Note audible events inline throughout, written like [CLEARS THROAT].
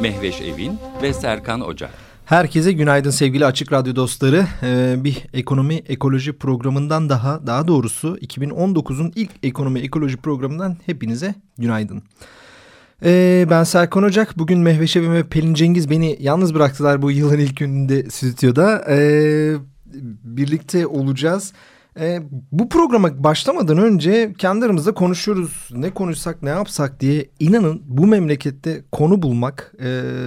Mehveş Evin ve Serkan Ocak. Herkese günaydın sevgili Açık Radyo dostları. Ee, bir ekonomi ekoloji programından daha, daha doğrusu 2019'un ilk ekonomi ekoloji programından hepinize günaydın. Ee, ben Serkan Ocak. Bugün Mehveş Evin ve Pelin Cengiz beni yalnız bıraktılar bu yılın ilk gününde stüdyoda. Ee, birlikte olacağız. E, bu programa başlamadan önce kendi aramızda konuşuyoruz. Ne konuşsak ne yapsak diye. inanın bu memlekette konu bulmak, e,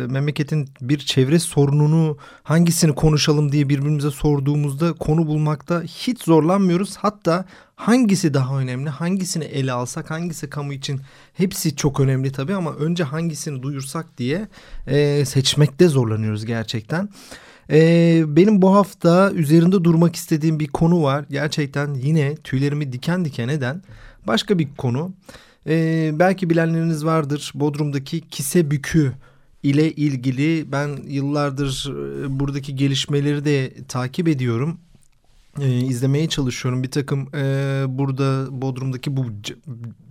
memleketin bir çevre sorununu hangisini konuşalım diye birbirimize sorduğumuzda konu bulmakta hiç zorlanmıyoruz. Hatta hangisi daha önemli, hangisini ele alsak, hangisi kamu için hepsi çok önemli tabii ama önce hangisini duyursak diye e, seçmekte zorlanıyoruz gerçekten. Ee, benim bu hafta üzerinde durmak istediğim bir konu var. Gerçekten yine tüylerimi diken diken eden başka bir konu. Ee, belki bilenleriniz vardır. Bodrum'daki Kise Bükü ile ilgili ben yıllardır e, buradaki gelişmeleri de takip ediyorum. Ee, izlemeye çalışıyorum. Bir takım e, burada Bodrum'daki bu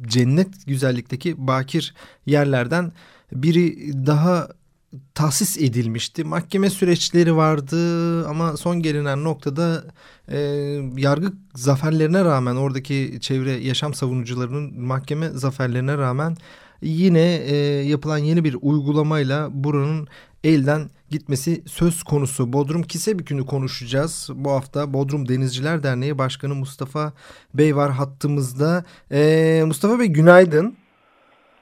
cennet güzellikteki bakir yerlerden biri daha tahsis edilmişti. Mahkeme süreçleri vardı ama son gelinen noktada e, yargı zaferlerine rağmen oradaki çevre yaşam savunucularının mahkeme zaferlerine rağmen yine e, yapılan yeni bir uygulamayla buranın elden gitmesi söz konusu. Bodrum Kisebükü'nü konuşacağız. Bu hafta Bodrum Denizciler Derneği Başkanı Mustafa Bey var hattımızda. E, Mustafa Bey günaydın.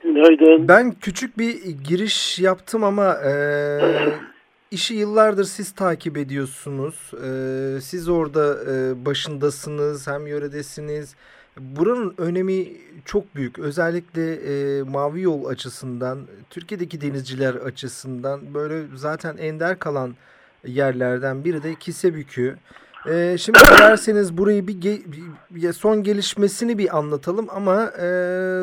Günaydın. Ben küçük bir giriş yaptım ama e, [CLEARS THROAT] işi yıllardır siz takip ediyorsunuz. E, siz orada e, başındasınız, hem yöredesiniz. Buranın önemi çok büyük. Özellikle e, Mavi Yol açısından, Türkiye'deki denizciler açısından böyle zaten ender kalan yerlerden biri de Kisebükü. Ee, şimdi derseniz burayı bir, ge bir son gelişmesini bir anlatalım ama e,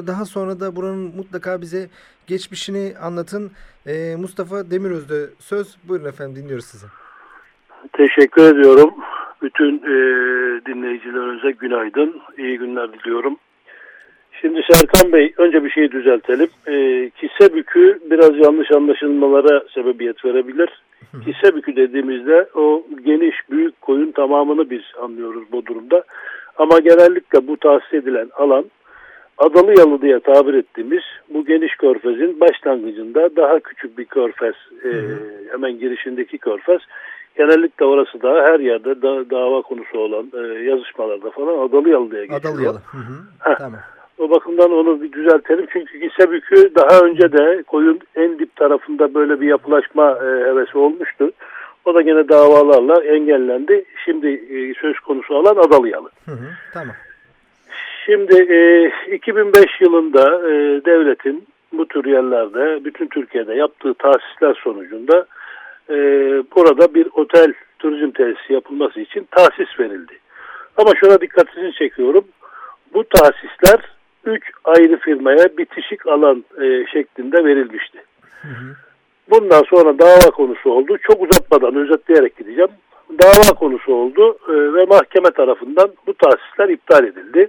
daha sonra da buranın mutlaka bize geçmişini anlatın. E, Mustafa Demiröz'de söz. Buyurun efendim dinliyoruz sizi. Teşekkür ediyorum. Bütün e, dinleyicilerinize günaydın. İyi günler diliyorum. Şimdi Serkan Bey önce bir şeyi düzeltelim. E, kise bükü biraz yanlış anlaşılmalara sebebiyet verebilir. Kise bükü dediğimizde o geniş büyük koyun tamamını biz anlıyoruz bu durumda. Ama genellikle bu tahsis edilen alan Adalı Yalı diye tabir ettiğimiz bu geniş körfezin başlangıcında daha küçük bir körfez e, hemen girişindeki körfez genellikle orası da her yerde da, dava konusu olan e, yazışmalarda falan Adalı Yalı diye geçiyor. Adalı Yalı. Hı hı. Tamam. O bakımdan onu bir düzeltelim. Çünkü Gisebükü daha önce de koyun en dip tarafında böyle bir yapılaşma e, hevesi olmuştu. O da gene davalarla engellendi. Şimdi e, söz konusu olan Adalıyalı. Hı hı, tamam. Şimdi e, 2005 yılında e, devletin bu tür yerlerde bütün Türkiye'de yaptığı tahsisler sonucunda e, burada bir otel turizm tesisi yapılması için tahsis verildi. Ama şuna dikkatinizi çekiyorum. Bu tahsisler üç ayrı firmaya bitişik alan e, şeklinde verilmişti. Hı hı. Bundan sonra dava konusu oldu. Çok uzatmadan özetleyerek gideceğim. Dava konusu oldu e, ve mahkeme tarafından bu tahsisler iptal edildi.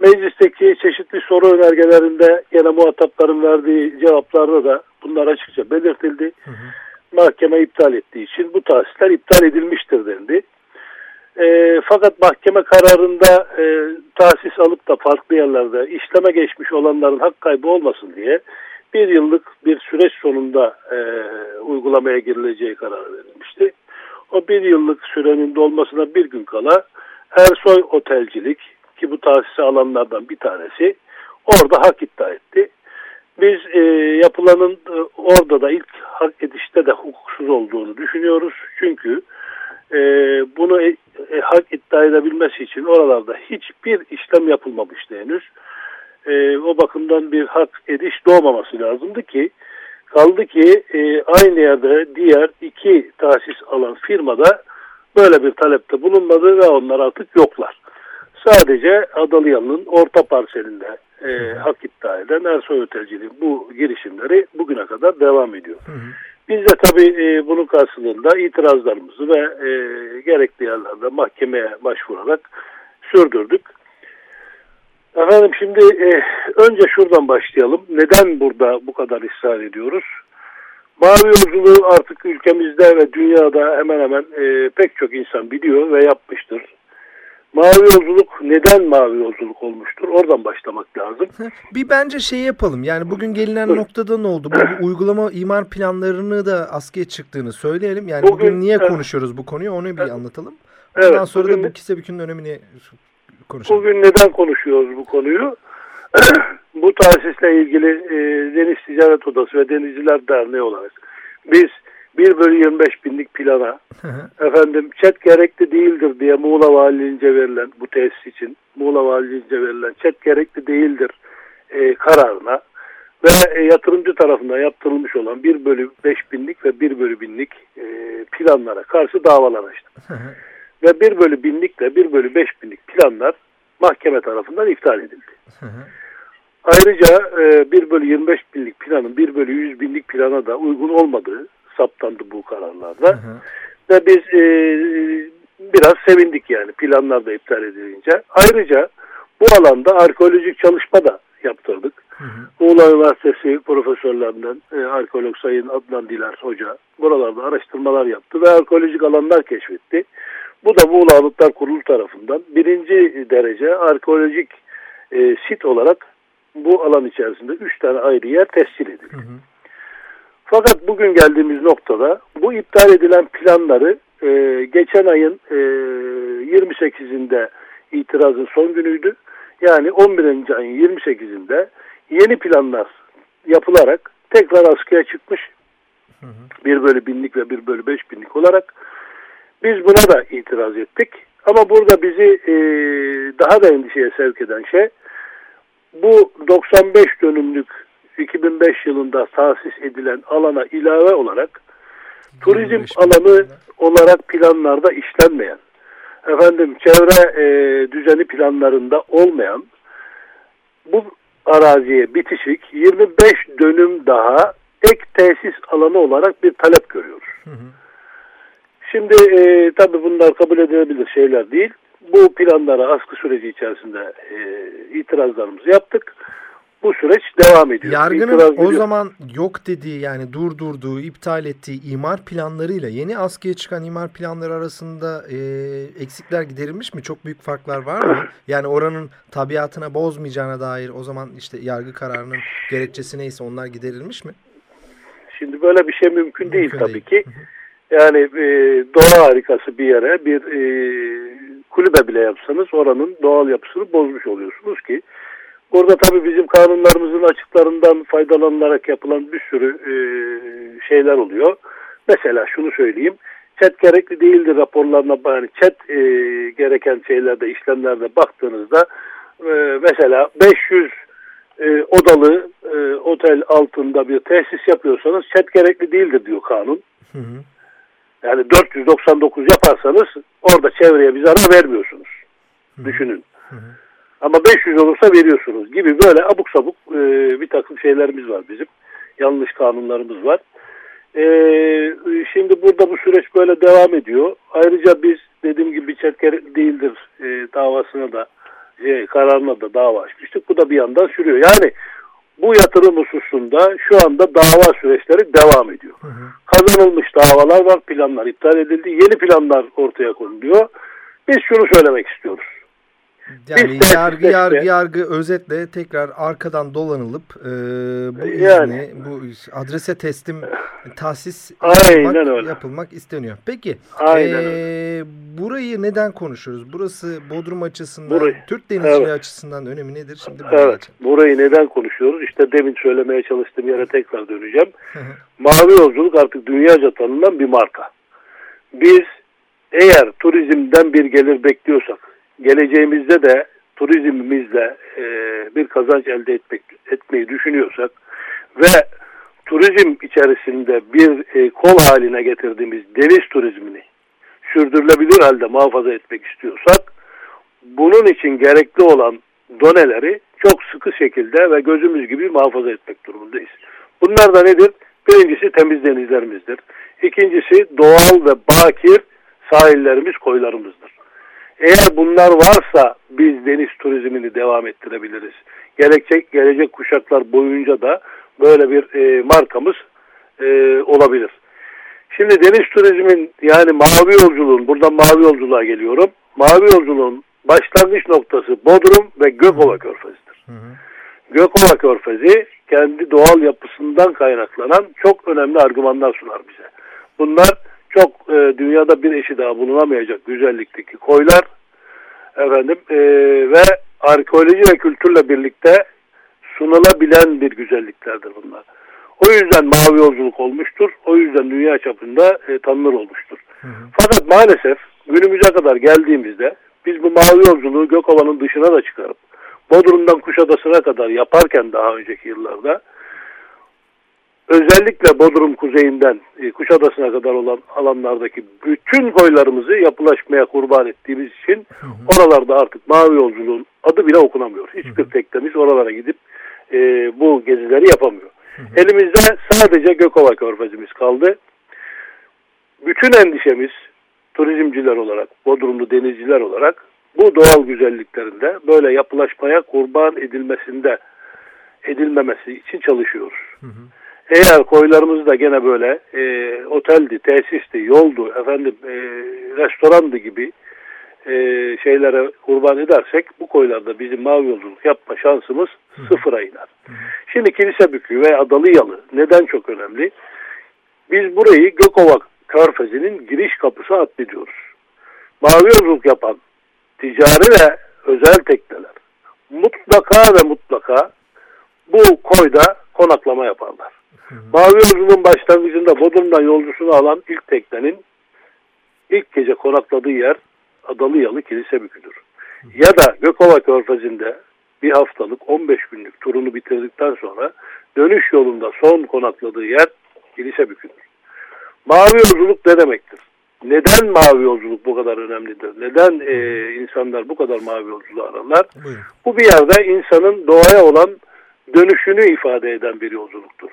Meclisteki çeşitli soru önergelerinde yine muhatapların verdiği cevaplarda da bunlar açıkça belirtildi. Hı hı. Mahkeme iptal ettiği için bu tahsisler iptal edilmiştir dendi. E, fakat mahkeme kararında e, tahsis alıp da farklı yerlerde işleme geçmiş olanların hak kaybı olmasın diye bir yıllık bir süreç sonunda e, uygulamaya girileceği karar verilmişti. O bir yıllık sürenin dolmasına bir gün kala Ersoy Otelcilik ki bu tahsisi alanlardan bir tanesi orada hak iddia etti. Biz e, yapılanın e, orada da ilk hak edişte de hukuksuz olduğunu düşünüyoruz. Çünkü e, bunu e, e, hak iddia edebilmesi için oralarda hiçbir işlem yapılmamıştı henüz. E, o bakımdan bir hak ediş doğmaması lazımdı ki Kaldı ki e, aynı yerde diğer iki tahsis alan firmada böyle bir talepte bulunmadı ve onlar artık yoklar. Sadece Adalıyalı'nın orta parselinde e, hak iddia eden Ersoy Otelciliğin bu girişimleri bugüne kadar devam ediyor. Hı hı. Biz de tabii e, bunun karşılığında itirazlarımızı ve e, gerekli yerlerde mahkemeye başvurarak sürdürdük. Efendim şimdi e, önce şuradan başlayalım. Neden burada bu kadar ısrar ediyoruz? Mavi yolculuğu artık ülkemizde ve dünyada hemen hemen e, pek çok insan biliyor ve yapmıştır. Mavi yolculuk neden mavi yolculuk olmuştur? Oradan başlamak lazım. Bir bence şey yapalım. Yani bugün gelinen Buyurun. noktada ne oldu? Bu, uygulama imar planlarını da askıya çıktığını söyleyelim. Yani bugün, bugün niye evet. konuşuyoruz bu konuyu onu bir evet. anlatalım. Ondan evet, sonra bugün, da bu kise bükünün önemini konuşalım. Bugün neden konuşuyoruz bu konuyu? [CLEARS THROAT] bu tahsisle ilgili e, Deniz Ticaret Odası ve Denizciler Derneği olarak biz 1 bölü 25 binlik plana [LAUGHS] efendim çet gerekli değildir diye Muğla Valiliğince verilen bu tesis için Muğla Valiliğince verilen çet gerekli değildir e, kararına ve e, yatırımcı tarafından yaptırılmış olan 1 bölü 5 binlik ve 1 bölü binlik e, planlara karşı davalar açtık. [LAUGHS] ve 1 bölü binlikle 1 bölü 5 binlik planlar mahkeme tarafından iptal edildi. [LAUGHS] Ayrıca e, 1 bölü 25 binlik planın 1 bölü 100 binlik plana da uygun olmadığı saptandı bu kararlarda. Hı hı. Ve biz e, biraz sevindik yani planlar da iptal edilince. Ayrıca bu alanda arkeolojik çalışma da yaptırdık. Hı hı. Muğla Üniversitesi profesörlerinden e, arkeolog Sayın Adnan Diler Hoca buralarda araştırmalar yaptı ve arkeolojik alanlar keşfetti. Bu da Muğla Anıtlar Kurulu tarafından birinci derece arkeolojik e, sit olarak bu alan içerisinde üç tane ayrı yer tescil edildi. Hı hı. Fakat bugün geldiğimiz noktada bu iptal edilen planları e, geçen ayın e, 28'inde itirazın son günüydü. Yani 11. ayın 28'inde yeni planlar yapılarak tekrar askıya çıkmış. Hı hı. Bir bölü binlik ve bir bölü beş binlik olarak. Biz buna da itiraz ettik. Ama burada bizi e, daha da endişeye sevk eden şey bu 95 dönümlük 2005 yılında tahsis edilen alana ilave olarak turizm alanı olarak planlarda işlenmeyen, efendim çevre e, düzeni planlarında olmayan bu araziye bitişik 25 dönüm daha ek tesis alanı olarak bir talep görüyoruz. Hı hı. Şimdi e, tabii bunlar kabul edilebilir şeyler değil. Bu planlara askı süreci içerisinde e, itirazlarımızı yaptık bu süreç devam ediyor. Yargının o zaman yok dediği yani durdurduğu, iptal ettiği imar planlarıyla yeni askıya çıkan imar planları arasında e, eksikler giderilmiş mi? Çok büyük farklar var mı? [CLEARS THROAT] Yani oranın tabiatına bozmayacağına dair o zaman işte yargı kararının gerekçesi neyse onlar giderilmiş mi? Şimdi böyle bir şey mümkün, mümkün değil tabii değil. ki. Yani e, doğa harikası bir yere bir e, kulübe bile yapsanız oranın doğal yapısını bozmuş oluyorsunuz ki Burada tabii bizim kanunlarımızın açıklarından faydalanılarak yapılan bir sürü e, şeyler oluyor. Mesela şunu söyleyeyim. Chat gerekli değildir raporlarına yani chat e, gereken şeylerde, işlemlerde baktığınızda e, mesela 500 e, odalı e, otel altında bir tesis yapıyorsanız chat gerekli değildir diyor kanun. Hı hı. Yani 499 yaparsanız orada çevreye bir zarar vermiyorsunuz. Hı hı. Düşünün. Hı hı. Ama 500 olursa veriyorsunuz gibi böyle abuk sabuk e, bir takım şeylerimiz var bizim. Yanlış kanunlarımız var. E, şimdi burada bu süreç böyle devam ediyor. Ayrıca biz dediğim gibi çetker değildir e, davasına da e, kararına da dava açmıştık. Bu da bir yandan sürüyor. Yani bu yatırım hususunda şu anda dava süreçleri devam ediyor. Hı hı. Kazanılmış davalar var, planlar iptal edildi. Yeni planlar ortaya konuluyor. Biz şunu söylemek istiyoruz. Yani Biz yargı yargı yargı özetle tekrar arkadan dolanılıp e, bu yani, izni, bu adrese teslim tahsis yapılmak, öyle. yapılmak isteniyor. Peki Aynen e, burayı neden konuşuyoruz? Burası Bodrum açısından, burayı, Türk denizciliği evet. açısından önemi nedir? Şimdi evet, burayı neden konuşuyoruz? İşte demin söylemeye çalıştığım yere tekrar döneceğim. Mavi yolculuk artık dünyaca tanınan bir marka. Biz eğer turizmden bir gelir bekliyorsak geleceğimizde de turizmimizle e, bir kazanç elde etmek etmeyi düşünüyorsak ve turizm içerisinde bir e, kol haline getirdiğimiz deniz turizmini sürdürülebilir halde muhafaza etmek istiyorsak bunun için gerekli olan doneleri çok sıkı şekilde ve gözümüz gibi muhafaza etmek durumundayız. Bunlar da nedir? Birincisi temiz denizlerimizdir. İkincisi doğal ve bakir sahillerimiz, koylarımızdır. Eğer bunlar varsa biz deniz turizmini devam ettirebiliriz. Gelecek, gelecek kuşaklar boyunca da böyle bir e, markamız e, olabilir. Şimdi deniz turizmin yani mavi yolculuğun, buradan mavi yolculuğa geliyorum. Mavi yolculuğun başlangıç noktası Bodrum ve Gökova Körfezi'dir. Hı hı. Gökova Körfezi kendi doğal yapısından kaynaklanan çok önemli argümanlar sunar bize. Bunlar çok e, dünyada bir eşi daha bulunamayacak güzellikteki koylar efendim e, ve arkeoloji ve kültürle birlikte sunulabilen bir güzelliklerdir bunlar. O yüzden mavi yolculuk olmuştur. O yüzden dünya çapında e, tanınır olmuştur. Hı hı. Fakat maalesef günümüze kadar geldiğimizde biz bu mavi yolculuğu Gökova'nın dışına da çıkarıp Bodrum'dan Kuşadası'na kadar yaparken daha önceki yıllarda özellikle Bodrum kuzeyinden e, Kuşadası'na kadar olan alanlardaki bütün koylarımızı yapılaşmaya kurban ettiğimiz için hı hı. oralarda artık mavi yolculuğun adı bile okunamıyor. Hiçbir teknemiz oralara gidip e, bu gezileri yapamıyor. Hı. Elimizde sadece Gökova Körfezimiz kaldı. Bütün endişemiz turizmciler olarak, Bodrumlu denizciler olarak bu doğal güzelliklerinde böyle yapılaşmaya kurban edilmesinde edilmemesi için çalışıyoruz. Hı hı. Eğer koylarımız da gene böyle e, oteldi, tesisti, yoldu, efendim e, restorandı gibi e, şeylere kurban edersek bu koylarda bizim mavi yolculuk yapma şansımız hı. sıfıra iner. Hı. Şimdi kilise bükü ve adalı yalı neden çok önemli? Biz burayı Gökova Körfezi'nin giriş kapısı addediyoruz. Mavi yolculuk yapan ticari ve özel tekneler mutlaka ve mutlaka bu koyda konaklama yaparlar. Mavi yolculuğun başlangıcında Bodrum'dan yolcusunu alan ilk teknenin ilk gece konakladığı yer Adalı Yalı Kilise Bükü'dür. Ya da Gökova Körfezi'nde bir haftalık 15 günlük turunu bitirdikten sonra dönüş yolunda son konakladığı yer Kilise Bükü'dür. Mavi yolculuk ne demektir? Neden mavi yolculuk bu kadar önemlidir? Neden e, insanlar bu kadar mavi yolculuğu ararlar? Buyurun. Bu bir yerde insanın doğaya olan dönüşünü ifade eden bir yolculuktur.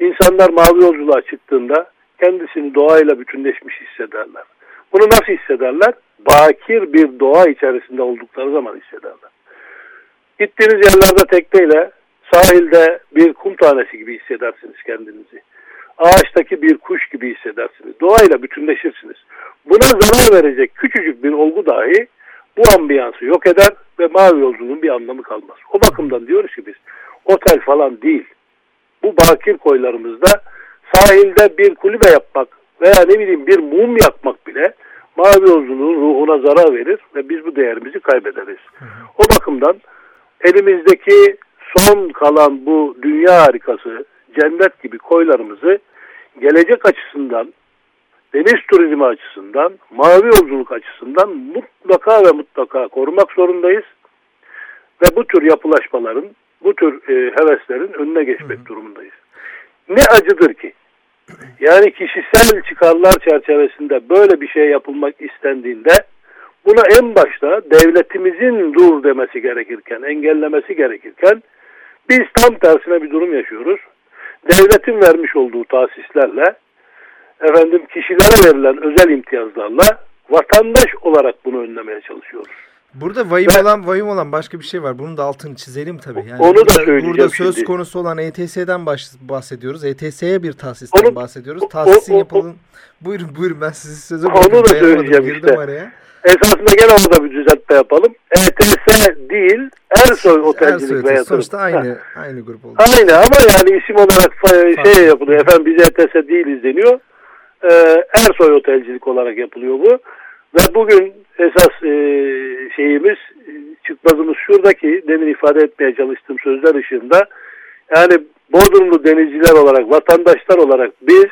İnsanlar mavi yolculuğa çıktığında kendisini doğayla bütünleşmiş hissederler. Bunu nasıl hissederler? Bakir bir doğa içerisinde oldukları zaman hissederler. Gittiğiniz yerlerde tekneyle sahilde bir kum tanesi gibi hissedersiniz kendinizi ağaçtaki bir kuş gibi hissedersiniz. Doğayla bütünleşirsiniz. Buna zarar verecek küçücük bir olgu dahi bu ambiyansı yok eder ve mavi yolculuğun bir anlamı kalmaz. O bakımdan diyoruz ki biz otel falan değil. Bu bakir koylarımızda sahilde bir kulübe yapmak veya ne bileyim bir mum yakmak bile mavi yolculuğun ruhuna zarar verir ve biz bu değerimizi kaybederiz. O bakımdan elimizdeki son kalan bu dünya harikası cennet gibi koylarımızı gelecek açısından, deniz turizmi açısından, mavi yolculuk açısından mutlaka ve mutlaka korumak zorundayız. Ve bu tür yapılaşmaların, bu tür e, heveslerin önüne geçmek hı hı. durumundayız. Ne acıdır ki, yani kişisel çıkarlar çerçevesinde böyle bir şey yapılmak istendiğinde buna en başta devletimizin dur demesi gerekirken, engellemesi gerekirken biz tam tersine bir durum yaşıyoruz devletin vermiş olduğu tahsislerle efendim kişilere verilen özel imtiyazlarla vatandaş olarak bunu önlemeye çalışıyoruz. Burada vahim olan vahim olan başka bir şey var. Bunun da altını çizelim tabii. Yani onu da söyleyeceğim Burada söz şimdi. konusu olan ETS'den bahsediyoruz. ETS'ye bir tahsisten onu, bahsediyoruz. Tahsisin yapılın. Buyurun buyurun ben sizi sözü Onu da söyleyeceğim işte. Araya. Esasında gene orada bir düzeltme yapalım. ETS değil, Ersoy Otelcilik Ersoy, ve Yatırım. Sonuçta aynı, aynı grup oldu. Aynı ama yani isim olarak şey yapılıyor. Efendim biz ETS değiliz deniyor. Ee, Ersoy Otelcilik olarak yapılıyor bu. Ve bugün esas e, şeyimiz, çıkmazımız şuradaki demin ifade etmeye çalıştığım sözler ışığında yani Bodrumlu denizciler olarak, vatandaşlar olarak biz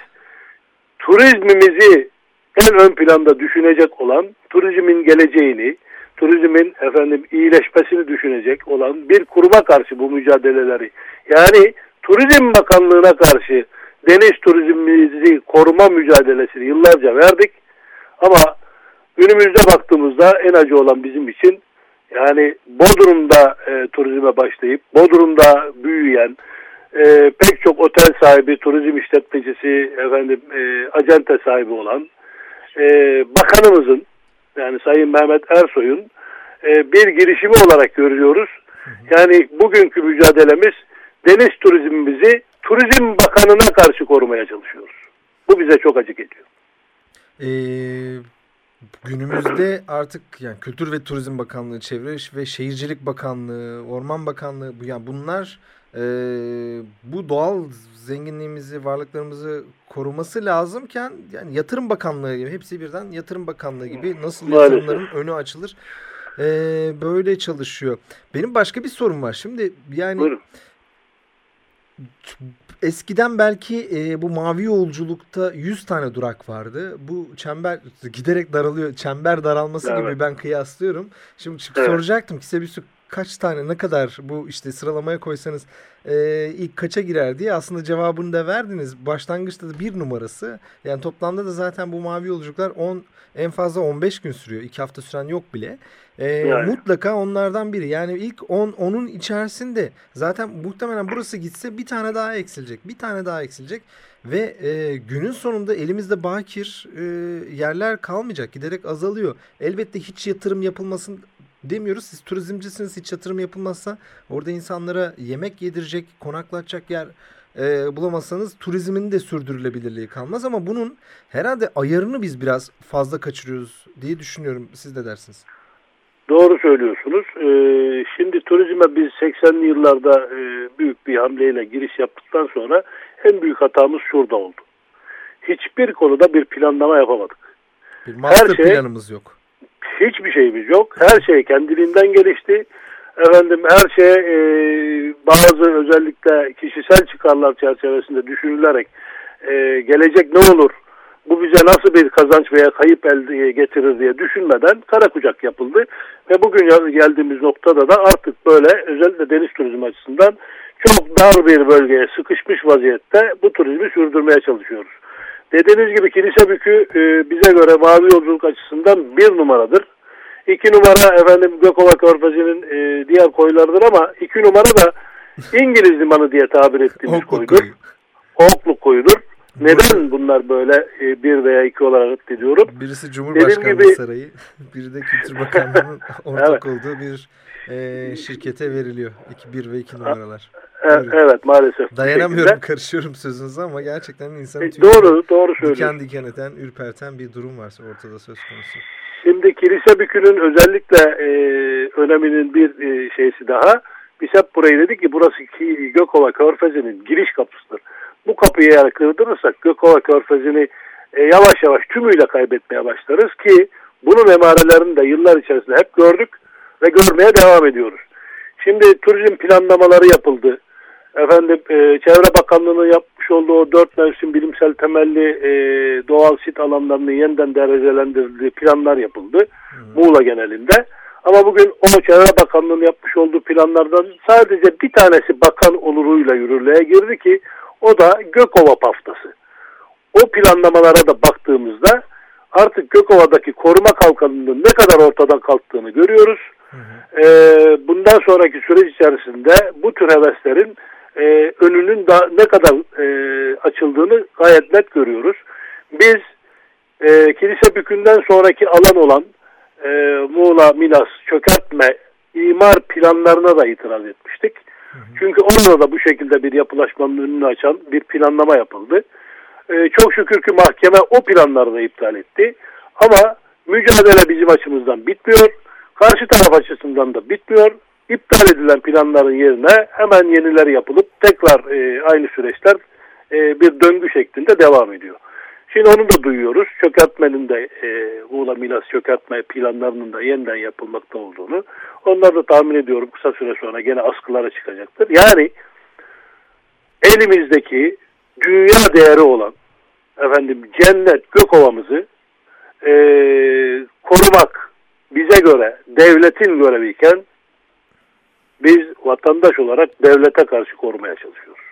turizmimizi en ön planda düşünecek olan turizmin geleceğini, turizmin efendim iyileşmesini düşünecek olan bir kuruma karşı bu mücadeleleri yani Turizm Bakanlığı'na karşı deniz turizmimizi koruma mücadelesini yıllarca verdik. Ama günümüzde baktığımızda en acı olan bizim için yani Bodrum'da e, turizme başlayıp Bodrum'da büyüyen e, pek çok otel sahibi, turizm işletmecisi, efendim e, acente sahibi olan e, bakanımızın yani Sayın Mehmet Ersoy'un e, bir girişimi olarak görüyoruz. Yani bugünkü mücadelemiz deniz turizmimizi Turizm Bakanı'na karşı korumaya çalışıyoruz. Bu bize çok acı geliyor. Ee, günümüzde artık yani Kültür ve Turizm Bakanlığı, Çevre ve Şehircilik Bakanlığı, Orman Bakanlığı yani bunlar e, bu doğal zenginliğimizi, varlıklarımızı koruması lazımken yani Yatırım Bakanlığı gibi hepsi birden Yatırım Bakanlığı gibi nasıl yatırımların önü açılır e, böyle çalışıyor. Benim başka bir sorum var. Şimdi yani Buyurun. Eskiden belki e, bu mavi yolculukta 100 tane durak vardı. Bu çember giderek daralıyor. Çember daralması Evet. gibi ben kıyaslıyorum. Şimdi Evet. soracaktım ki Sebisu kaç tane ne kadar bu işte sıralamaya koysanız e, ilk kaça girer diye aslında cevabını da verdiniz. Başlangıçta da bir numarası. Yani toplamda da zaten bu mavi yolculuklar 10 en fazla 15 gün sürüyor. 2 hafta süren yok bile. E, Yani. Mutlaka onlardan biri. Yani ilk 10 onun içerisinde zaten muhtemelen burası gitse bir tane daha eksilecek. Bir tane daha eksilecek. Ve e, günün sonunda elimizde bakir e, yerler kalmayacak. Giderek azalıyor. Elbette hiç yatırım yapılmasın demiyoruz. Siz turizmcisiniz hiç yatırım yapılmazsa orada insanlara yemek yedirecek, konaklatacak yer e, bulamazsanız turizmin de sürdürülebilirliği kalmaz. Ama bunun herhalde ayarını biz biraz fazla kaçırıyoruz diye düşünüyorum. Siz de dersiniz. Doğru söylüyorsunuz. Ee, şimdi turizme biz 80'li yıllarda e, büyük bir hamleyle giriş yaptıktan sonra en büyük hatamız şurada oldu. Hiçbir konuda bir planlama yapamadık. Bir master şey- planımız yok. Hiçbir şeyimiz yok. Her şey kendiliğinden gelişti. Efendim her şey e, bazı özellikle kişisel çıkarlar çerçevesinde düşünülerek e, gelecek ne olur, bu bize nasıl bir kazanç veya kayıp elde getirir diye düşünmeden kara kucak yapıldı. Ve bugün geldiğimiz noktada da artık böyle özellikle deniz turizmi açısından çok dar bir bölgeye sıkışmış vaziyette bu turizmi sürdürmeye çalışıyoruz. Dediğiniz gibi kilise bükü e, bize göre mavi yolculuk açısından bir numaradır. İki numara efendim Gökova Körfezi'nin e, diğer koylarıdır ama iki numara da İngiliz limanı diye tabir ettiğimiz koyu. Okluk koyudur. Neden bunlar böyle e, bir veya iki olarak addediyorum? Birisi Cumhurbaşkanlığı gibi- Sarayı, [LAUGHS] biri de Kültür Bakanlığı'nın [LAUGHS] [LAUGHS] ortak olduğu bir e, şirkete veriliyor. 2, 1 ve 2 numaralar. E, Buyurun. evet maalesef. Dayanamıyorum, şekilde. karışıyorum sözünüze ama gerçekten insanın E, doğru, doğru diken diken eden, ürperten bir durum varsa ortada söz konusu. Şimdi kilise bükünün özellikle e, öneminin bir e, şeysi daha. Biz hep burayı dedik ki burası ki Gökova Körfezi'nin giriş kapısıdır. Bu kapıyı eğer kırdırırsak Gökova Körfezi'ni e, yavaş yavaş tümüyle kaybetmeye başlarız ki bunun emarelerini de yıllar içerisinde hep gördük ve görmeye devam ediyoruz. Şimdi turizm planlamaları yapıldı. Efendim e, Çevre Bakanlığı'nın yapmış olduğu o dört mevsim bilimsel temelli e, doğal sit alanlarının yeniden derecelendirildiği planlar yapıldı. Muğla genelinde. Ama bugün o Çevre Bakanlığı'nın yapmış olduğu planlardan sadece bir tanesi bakan oluruyla yürürlüğe girdi ki o da Gökova paftası. O planlamalara da baktığımızda artık Gökova'daki koruma kalkanının ne kadar ortadan kalktığını görüyoruz. Ee, bundan sonraki süreç içerisinde bu tür heveslerin e, önünün da ne kadar e, açıldığını gayet net görüyoruz. Biz e, kilise bükünden sonraki alan olan e, Muğla, Milas, çökertme, imar planlarına da itiraz etmiştik. Çünkü orada da bu şekilde bir yapılaşmanın önünü açan bir planlama yapıldı. E, çok şükür ki mahkeme o planları da iptal etti. Ama mücadele bizim açımızdan bitmiyor. Karşı taraf açısından da bitmiyor. İptal edilen planların yerine hemen yenileri yapılıp tekrar e, aynı süreçler e, bir döngü şeklinde devam ediyor. Şimdi onu da duyuyoruz. Çökertmenin de e, Muğla Milas çökertme planlarının da yeniden yapılmakta olduğunu. Onlar da tahmin ediyorum kısa süre sonra gene askılara çıkacaktır. Yani elimizdeki dünya değeri olan efendim cennet Gökova'mızı e, korumak bize göre devletin göreviyken biz vatandaş olarak devlete karşı korumaya çalışıyoruz.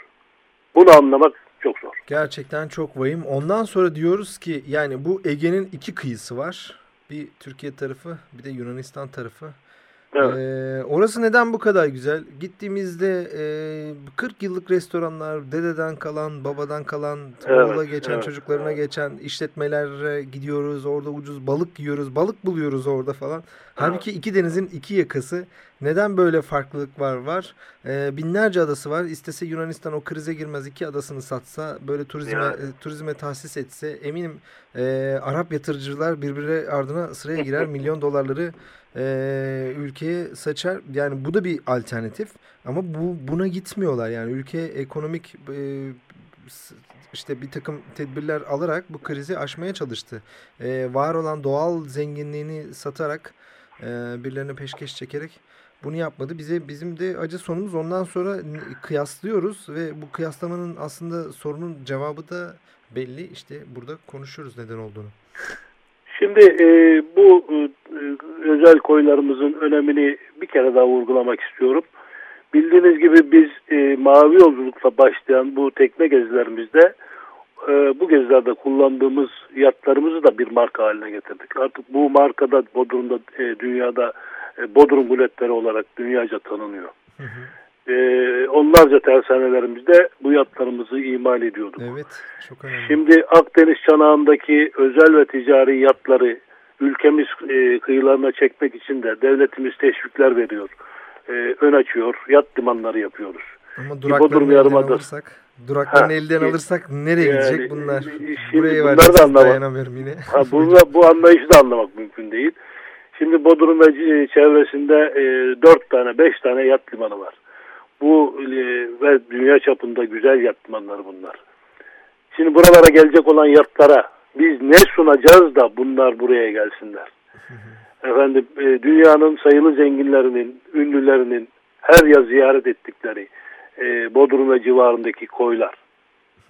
Bunu anlamak çok zor. Gerçekten çok vahim. Ondan sonra diyoruz ki yani bu Ege'nin iki kıyısı var. Bir Türkiye tarafı bir de Yunanistan tarafı. Evet. Ee, orası neden bu kadar güzel? Gittiğimizde e, 40 yıllık restoranlar, dededen kalan, babadan kalan, evet, geçen, evet, çocuklarına evet. geçen işletmelere gidiyoruz. Orada ucuz balık yiyoruz, balık buluyoruz orada falan. Halbuki iki denizin iki yakası. Neden böyle farklılık var? Var. Ee, binlerce adası var. İstese Yunanistan o krize girmez. iki adasını satsa, böyle turizme yani. e, turizme tahsis etse eminim e, Arap yatırıcılar birbirine ardına sıraya girer. [LAUGHS] milyon dolarları e, ülkeye saçar. Yani bu da bir alternatif. Ama bu buna gitmiyorlar. Yani ülke ekonomik e, işte bir takım tedbirler alarak bu krizi aşmaya çalıştı. E, var olan doğal zenginliğini satarak e, birilerine peşkeş çekerek bunu yapmadı. Bize bizim de acı sonumuz ondan sonra kıyaslıyoruz ve bu kıyaslamanın aslında sorunun cevabı da belli. İşte burada konuşuyoruz neden olduğunu. Şimdi e, bu e, özel koylarımızın önemini bir kere daha vurgulamak istiyorum. Bildiğiniz gibi biz e, mavi yolculukla başlayan bu tekne gezilerimizde e, bu gezilerde kullandığımız yatlarımızı da bir marka haline getirdik. Artık bu markada Bodrum'da e, dünyada Bodrum buletleri olarak dünyaca tanınıyor. Hı hı. Ee, onlarca tersanelerimizde bu yatlarımızı imal ediyorduk. Evet, çok önemli. Şimdi Akdeniz çanağındaki özel ve ticari yatları ülkemiz e, kıyılarına çekmek için de devletimiz teşvikler veriyor. E, ön açıyor, yat limanları yapıyoruz. Ama duraklarını elden alırsak, duraklarını ha, elden alırsak nereye yani, gidecek bunlar? Buraya bunları da anlamak, yine. Ha, bu, bu anlayışı da anlamak mümkün değil. Şimdi Bodrum ve çevresinde e, 4 tane, 5 tane yat limanı var. Bu e, ve dünya çapında güzel yat limanları bunlar. Şimdi buralara gelecek olan yatlara biz ne sunacağız da bunlar buraya gelsinler. [LAUGHS] Efendim e, dünyanın sayılı zenginlerinin, ünlülerinin her yaz ziyaret ettikleri e, Bodrum ve civarındaki koylar.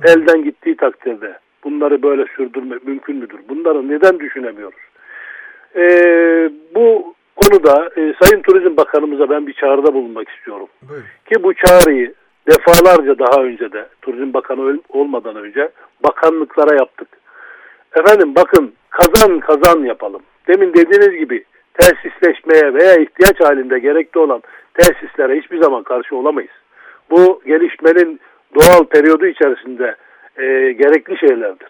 Elden gittiği takdirde bunları böyle sürdürmek mümkün müdür? Bunları neden düşünemiyoruz? E, bu konuda e, Sayın Turizm Bakanımıza ben bir çağrıda bulunmak istiyorum. Buyurun. Ki bu çağrıyı defalarca daha önce de Turizm Bakanı olmadan önce bakanlıklara yaptık. Efendim bakın kazan kazan yapalım. Demin dediğiniz gibi tesisleşmeye veya ihtiyaç halinde gerekli olan tesislere hiçbir zaman karşı olamayız. Bu gelişmenin doğal periyodu içerisinde e, gerekli şeylerdir.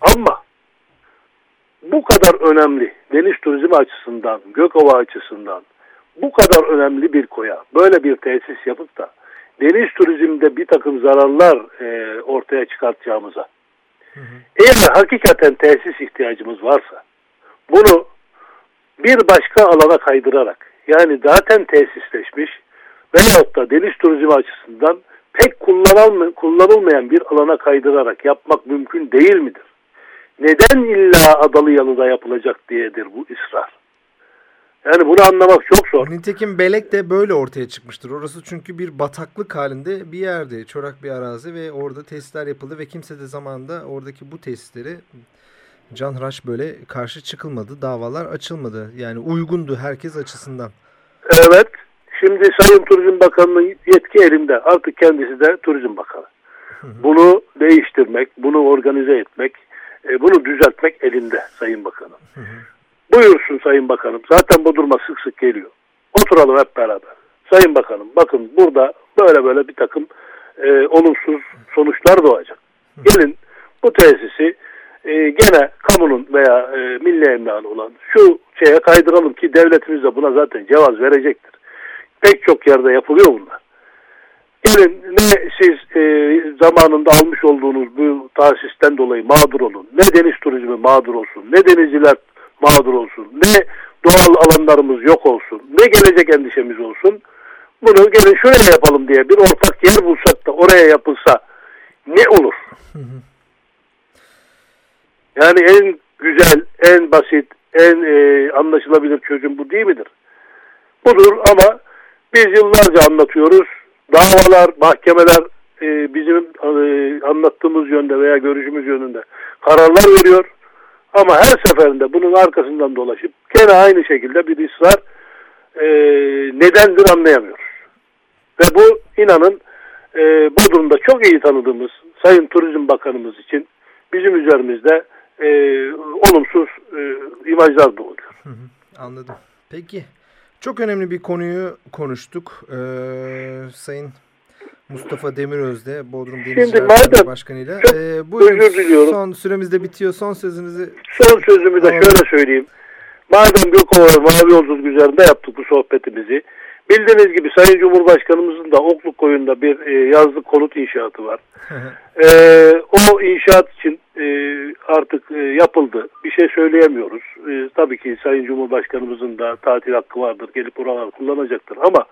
Ama bu kadar önemli deniz turizmi açısından, Gökova açısından bu kadar önemli bir koya böyle bir tesis yapıp da deniz turizminde bir takım zararlar e, ortaya çıkartacağımıza hı hı. eğer hakikaten tesis ihtiyacımız varsa bunu bir başka alana kaydırarak yani zaten tesisleşmiş veyahut da deniz turizmi açısından pek kullanılmayan bir alana kaydırarak yapmak mümkün değil midir? Neden illa Adalı Yalı'da yapılacak diyedir bu ısrar. Yani bunu anlamak çok zor. Nitekim Belek de böyle ortaya çıkmıştır. Orası çünkü bir bataklık halinde bir yerde. Çorak bir arazi ve orada tesisler yapıldı ve kimse de zamanında oradaki bu tesisleri canhıraş böyle karşı çıkılmadı. Davalar açılmadı. Yani uygundu herkes açısından. Evet. Şimdi Sayın Turizm Bakanı'nın yetki elinde. Artık kendisi de Turizm Bakanı. Bunu değiştirmek, bunu organize etmek, e, bunu düzeltmek elinde Sayın Bakanım. Buyursun Sayın Bakanım. Zaten bu duruma sık sık geliyor. Oturalım hep beraber. Sayın Bakanım bakın burada böyle böyle bir takım e, olumsuz sonuçlar doğacak. Gelin bu tesisi e, gene kamunun veya e, milli emlakı olan şu şeye kaydıralım ki devletimiz de buna zaten cevaz verecektir. Pek çok yerde yapılıyor bunlar. Gelin ne siz e, zamanında almış olduğunuz bu tahsisten dolayı mağdur olun. Ne deniz turizmi mağdur olsun. Ne denizciler mağdur olsun. Ne doğal alanlarımız yok olsun. Ne gelecek endişemiz olsun. Bunu gelin şöyle yapalım diye bir ortak yer bulsak da oraya yapılsa ne olur? Yani en güzel, en basit, en e, anlaşılabilir çözüm bu değil midir? Budur ama biz yıllarca anlatıyoruz davalar, mahkemeler e, bizim e, anlattığımız yönde veya görüşümüz yönünde kararlar veriyor. Ama her seferinde bunun arkasından dolaşıp gene aynı şekilde bir ısrar e, nedendir anlayamıyoruz. Ve bu inanın e, Bodrum'da çok iyi tanıdığımız Sayın Turizm Bakanımız için bizim üzerimizde e, olumsuz e, imajlar doğuruyor. Anladım. Peki çok önemli bir konuyu konuştuk. Ee, Sayın Mustafa Demiröz'de Bodrum Denizciler Başkanı'yla. Ee, buyurun, özür diliyorum. Son süremiz de bitiyor. Son sözünüzü... Son sözümü de şöyle söyleyeyim. Madem Gökova Mavi Yolculuk üzerinde yaptık bu sohbetimizi. Bildiğiniz gibi Sayın Cumhurbaşkanımızın da Okluk koyunda bir e, yazlık konut inşaatı var. [LAUGHS] e, o inşaat için e, artık e, yapıldı. Bir şey söyleyemiyoruz. E, tabii ki Sayın Cumhurbaşkanımızın da tatil hakkı vardır. Gelip oraları kullanacaktır. Ama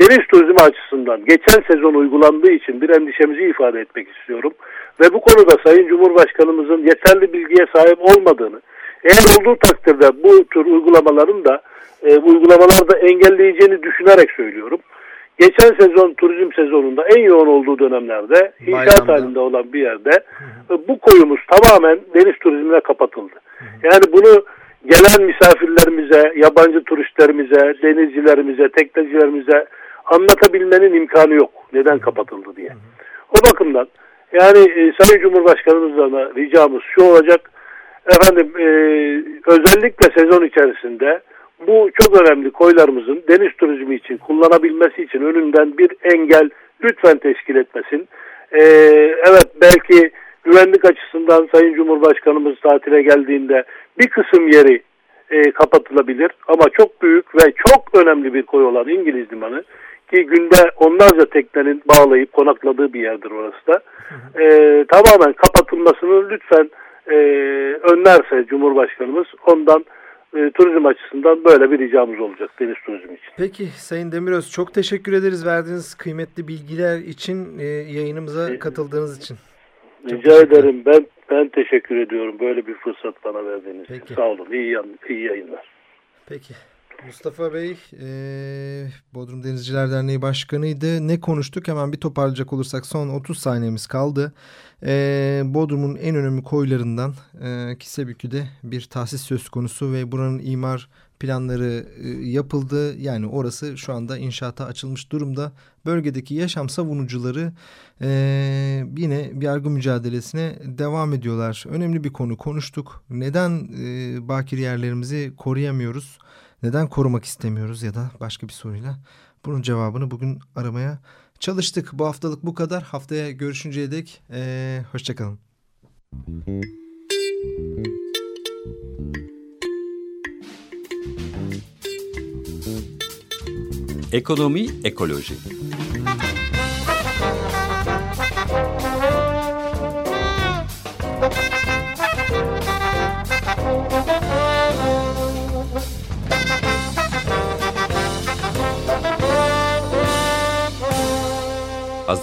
deniz turizmi açısından geçen sezon uygulandığı için bir endişemizi ifade etmek istiyorum. Ve bu konuda Sayın Cumhurbaşkanımızın yeterli bilgiye sahip olmadığını, eğer olduğu takdirde bu tür uygulamaların da e, bu uygulamaları da engelleyeceğini düşünerek söylüyorum. Geçen sezon turizm sezonunda en yoğun olduğu dönemlerde inşaat halinde olan bir yerde hı. E, bu koyumuz tamamen deniz turizmine kapatıldı. Hı. Yani bunu gelen misafirlerimize, yabancı turistlerimize, denizcilerimize, teknecilerimize anlatabilmenin imkanı yok. Neden kapatıldı diye. O bakımdan yani e, Sayın Cumhurbaşkanımızdan ricamız şu olacak. Efendim e, özellikle sezon içerisinde bu çok önemli koylarımızın deniz turizmi için kullanabilmesi için önünden bir engel lütfen teşkil etmesin. Ee, evet belki güvenlik açısından Sayın Cumhurbaşkanımız tatile geldiğinde bir kısım yeri e, kapatılabilir ama çok büyük ve çok önemli bir koy olan İngiliz limanı ki günde onlarca teknenin bağlayıp konakladığı bir yerdir orası da e, tamamen kapatılmasını lütfen e, önlerse Cumhurbaşkanımız ondan e, turizm açısından böyle bir ricamız olacak deniz turizmi için. Peki Sayın Demiröz çok teşekkür ederiz verdiğiniz kıymetli bilgiler için e, yayınımıza e, katıldığınız için. Rica ederim. Ben ben teşekkür ediyorum böyle bir fırsat bana verdiğiniz için. Sağ olun. İyi, iyi yayınlar. Peki. Mustafa Bey, e, Bodrum Denizciler Derneği Başkanı'ydı. Ne konuştuk hemen bir toparlayacak olursak son 30 saniyemiz kaldı. E, Bodrum'un en önemli koylarından e, Kisebükü'de bir tahsis söz konusu ve buranın imar planları e, yapıldı. Yani orası şu anda inşaata açılmış durumda. Bölgedeki yaşam savunucuları e, yine yargı mücadelesine devam ediyorlar. Önemli bir konu konuştuk. Neden e, bakir yerlerimizi koruyamıyoruz? Neden korumak istemiyoruz ya da başka bir soruyla bunun cevabını bugün aramaya çalıştık. Bu haftalık bu kadar. Haftaya görüşünceye dek ee, hoşçakalın. Ekonomi Ekoloji